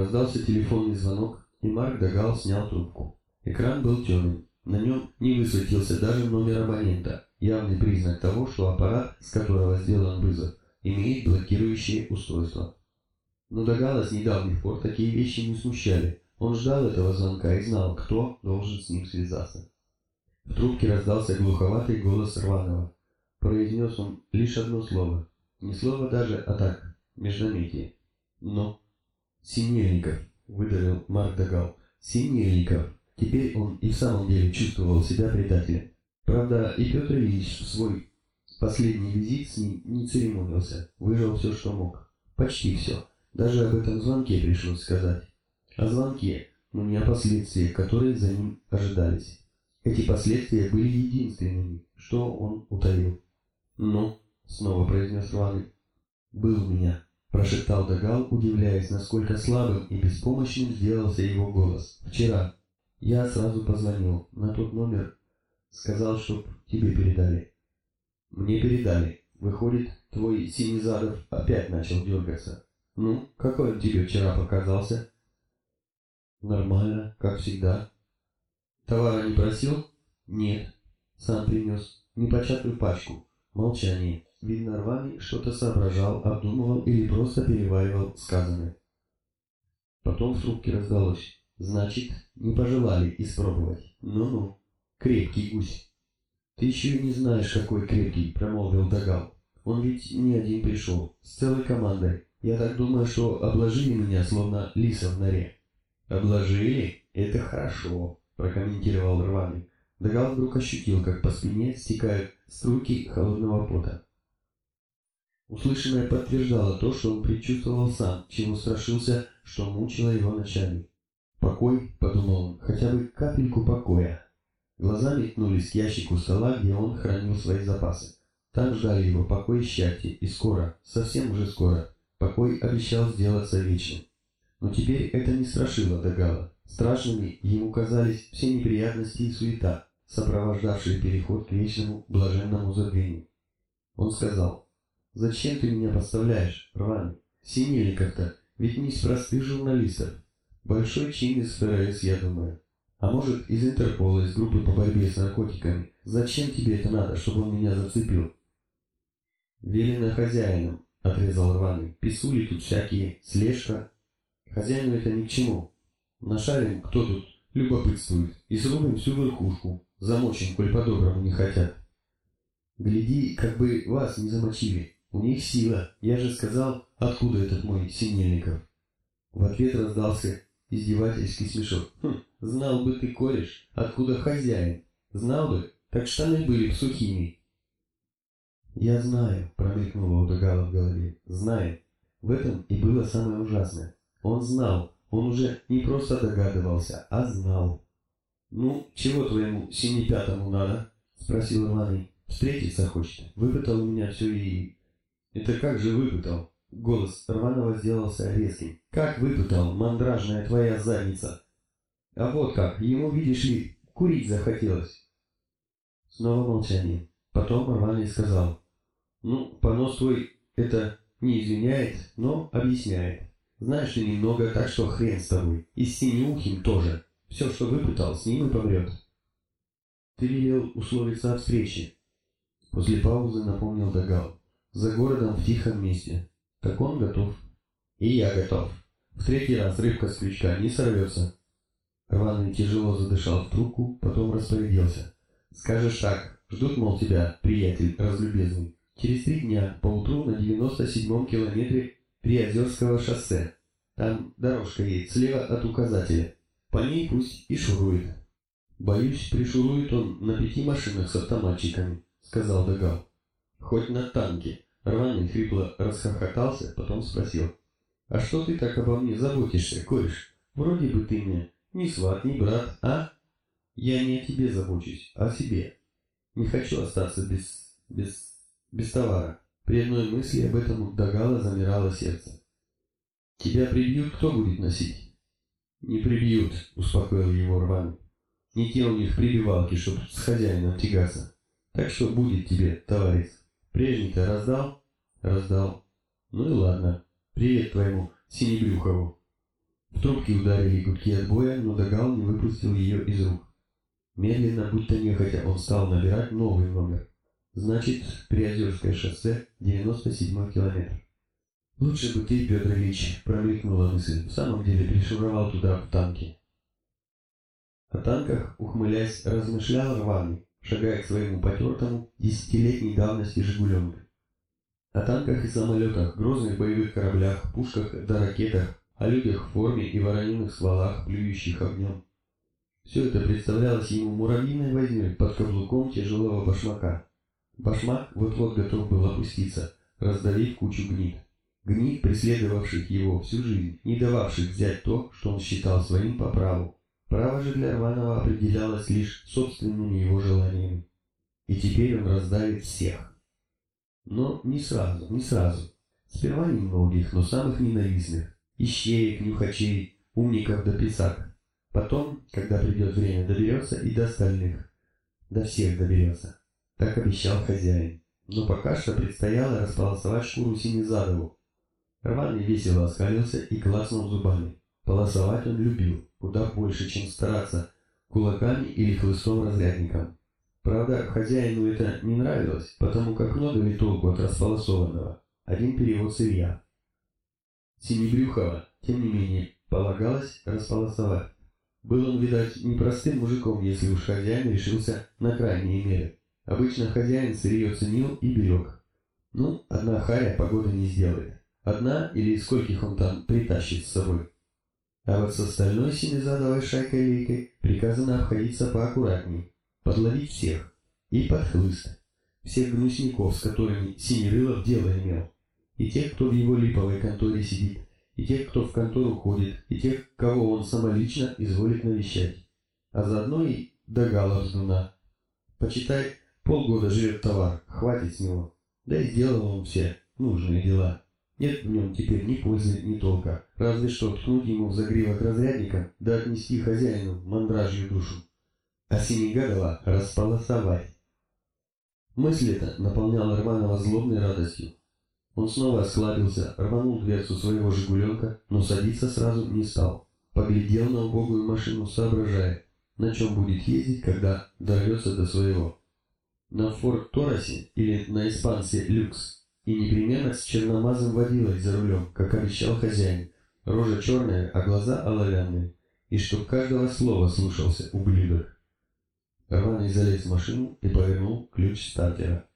Раздался телефонный звонок, и Марк Дагал снял трубку. Экран был темным. На нем не высветился даже номер абонента, явный признак того, что аппарат, с которого сделан вызов, имеет блокирующее устройство. Но Дагала с недавних пор такие вещи не смущали. Он ждал этого звонка и знал, кто должен с ним связаться. В трубке раздался глуховатый голос Рванова. Произнес он лишь одно слово. Не слово даже, а так, междометие. Но. Синельников, выдавил Марк Дагал. Синельников. Теперь он и в самом деле чувствовал себя предателем. Правда, и Петр Ильич в свой последний визит с ним не церемонился, выжил все, что мог. Почти все. Даже об этом звонке пришлось сказать. О звонке, но не о последствиях, которые за ним ожидались. Эти последствия были единственными, что он утаил. «Ну?» — снова произнес Рваный. «Был у меня», — прошептал Дагал, удивляясь, насколько слабым и беспомощным сделался его голос. «Вчера, я сразу позвонил на тот номер, сказал, чтоб тебе передали. Мне передали. Выходит, твой Синезадов опять начал дергаться. Ну, какой он тебе вчера показался? Нормально, как всегда. Товара не просил? Нет. Сам принес. Непочатую пачку. Молчание. Видно, Рвани что-то соображал, обдумывал или просто переваривал сказанное. Потом в трубке раздалось. Значит, не пожелали испробовать. Ну-ну, крепкий гусь. Ты еще и не знаешь, какой крепкий, промолвил Дагал. Он ведь не один пришел, с целой командой. Я так думаю, что обложили меня, словно лиса в норе. Обложили? Это хорошо, прокомментировал Рваный. Дагал вдруг ощутил, как по спине стекают струйки холодного пота. Услышанное подтверждало то, что он предчувствовал сам, чего страшился, что мучило его ночами. «Покой», — подумал он, — «хотя бы капельку покоя». Глаза метнулись к ящику стола, где он хранил свои запасы. Там ждали его покой и счастье, и скоро, совсем уже скоро, покой обещал сделаться вечным. Но теперь это не страшило Дагала. Страшными ему казались все неприятности и суета, сопровождавшие переход к вечному блаженному забвению. Он сказал, «Зачем ты меня подставляешь, Рвани? Синели как-то, ведь не из простых журналистов. Большой чин из ФРС, я думаю. А может, из Интерпола, из группы по борьбе с наркотиками. Зачем тебе это надо, чтобы он меня зацепил? Велено хозяином, отрезал рваный. Писули тут всякие, слежка. Хозяину это ни к чему. Нашарим, кто тут любопытствует, и срубим всю верхушку. Замочим, коль по-доброму не хотят. Гляди, как бы вас не замочили. У них сила. Я же сказал, откуда этот мой Синельников. В ответ раздался Издевательский смешок. Хм, знал бы ты, кореш, откуда хозяин. Знал бы, так штаны были б сухими. Я знаю, промелькнуло у Дагала в голове. Знает. В этом и было самое ужасное. Он знал. Он уже не просто догадывался, а знал. «Ну, чего твоему синепятому надо?» — спросил Иваный. «Встретиться хочет. Выпытал у меня все и...» «Это как же выпытал?» Голос Рванова сделался резким. «Как выпутал, мандражная твоя задница!» «А вот как, ему, видишь ли, курить захотелось!» Снова молчание. Потом Рваный сказал. «Ну, понос твой это не извиняет, но объясняет. Знаешь ты немного, так что хрен с тобой. И с синеухим тоже. Все, что выпытал, с ним и помрет». «Ты велел условиться о встрече». После паузы напомнил Дагал. «За городом в тихом месте. Так он готов. И я готов. В третий раз рыбка с крючка не сорвется. Рваный тяжело задышал в трубку, потом распорядился. Скажешь так, ждут, мол, тебя, приятель разлюбезный. Через три дня, поутру на 97-м километре Приозерского шоссе. Там дорожка едет слева от указателя. По ней пусть и шурует. Боюсь, пришурует он на пяти машинах с автоматчиками, сказал Дагал. Хоть на танке. Рваный хрипло расхохотался, потом спросил. «А что ты так обо мне заботишься, кореш? Вроде бы ты мне ни сват, ни брат, а?» «Я не о тебе забочусь, а о себе. Не хочу остаться без... без... без товара». При одной мысли об этом у Дагала замирало сердце. «Тебя прибьют, кто будет носить?» «Не прибьют», — успокоил его Рваный. «Не те у них прибивалки, чтоб с хозяином тягаться. Так что будет тебе, товарищ». Прежний-то раздал? Раздал. Ну и ладно. Привет твоему Синебрюхову. В трубке ударили гудки отбоя, но Дагал не выпустил ее из рук. Медленно, будто нехотя, он стал набирать новый номер. Значит, Приозерское шоссе, 97 километр. Лучше бы ты, Петр Ильич, промелькнула мысль, в самом деле пришуровал туда в танке. О танках, ухмыляясь, размышлял рваный, шагая к своему потертому десятилетней давности «Жигуленку». О танках и самолетах, грозных боевых кораблях, пушках да ракетах, о людях в форме и вороненых стволах, плюющих огнем. Все это представлялось ему муравьиной вознёй под каблуком тяжелого башмака. Башмак вот-вот готов был опуститься, раздавив кучу гнит. Гнит, преследовавших его всю жизнь, не дававших взять то, что он считал своим по праву. Право же для Иванова определялось лишь собственными его желаниями. И теперь он раздавит всех. Но не сразу, не сразу. Сперва немногих, но самых ненавистных. Ищеек, нюхачей, умников до писак. Потом, когда придет время, доберется и до остальных. До всех доберется. Так обещал хозяин. Но пока что предстояло располосовать шкуру Синезадову. Рваный весело оскалился и класнул зубами. Полосовать он любил, куда больше, чем стараться, кулаками или хлыстом-разрядником. Правда, хозяину это не нравилось, потому как много ли толку от располосованного. Один перевод сырья. Синебрюхова, тем не менее, полагалось располосовать. Был он, видать, непростым мужиком, если уж хозяин решился на крайние меры. Обычно хозяин сырье ценил и берег. Ну, одна харя погоды не сделает. Одна или скольких он там притащит с. А вот с остальной семизадовой шайкой-лейкой приказано обходиться поаккуратней, подловить всех и под хлыст. Всех гнусников, с которыми Синерылов дело имел. И тех, кто в его липовой конторе сидит, и тех, кто в контору ходит, и тех, кого он самолично изволит навещать. А заодно и догала вздуна. Почитай, полгода живет товар, хватит с него. Да и сделал он все нужные дела. Нет в нем теперь ни пользы, ни толка. Разве что ткнуть ему в загривок разрядника, да отнести хозяину мандражью душу. А Синегадова располосовать. Мысль эта наполняла Романова злобной радостью. Он снова осклабился, рванул дверцу своего «Жигуленка», но садиться сразу не стал. Поглядел на убогую машину, соображая, на чем будет ездить, когда дорвется до своего. На «Форд Торосе» или на «Испансе Люкс» и непременно с черномазым водилой за рулем, как обещал хозяин. Рожа черная, а глаза оловянные. И чтоб каждого слова слушался ублюдок. Рваный залез в машину и повернул ключ стартера.